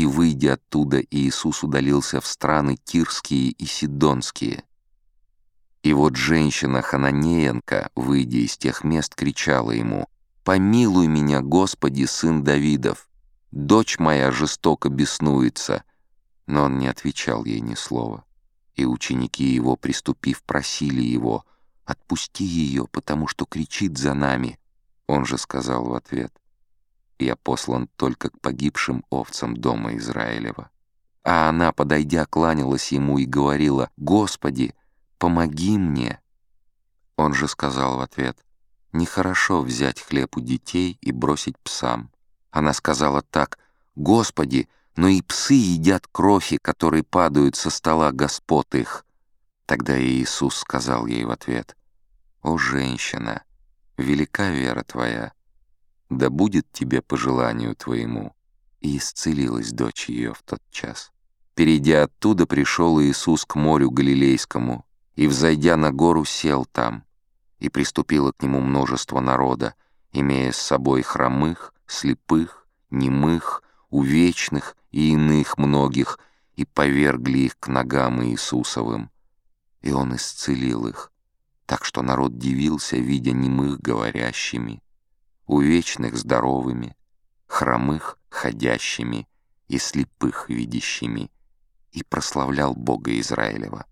И, выйдя оттуда, Иисус удалился в страны Кирские и Сидонские. И вот женщина Хананеенко, выйдя из тех мест, кричала ему, «Помилуй меня, Господи, сын Давидов! Дочь моя жестоко беснуется!» Но он не отвечал ей ни слова. И ученики его, приступив, просили его, «Отпусти ее, потому что кричит за нами!» Он же сказал в ответ, «Я послан только к погибшим овцам дома Израилева». А она, подойдя, кланялась ему и говорила, «Господи, помоги мне!» Он же сказал в ответ, «Нехорошо взять хлеб у детей и бросить псам». Она сказала так, «Господи, но и псы едят крови, которые падают со стола господ их». Тогда Иисус сказал ей в ответ, «О, женщина, велика вера твоя, да будет тебе по желанию твоему». И исцелилась дочь ее в тот час. Перейдя оттуда, пришел Иисус к морю Галилейскому, и, взойдя на гору, сел там, и приступило к нему множество народа, имея с собой хромых, слепых, немых, увечных и иных многих, и повергли их к ногам Иисусовым. И Он исцелил их, так что народ дивился, видя немых говорящими, увечных здоровыми, хромых ходящими и слепых видящими, и прославлял Бога Израилева.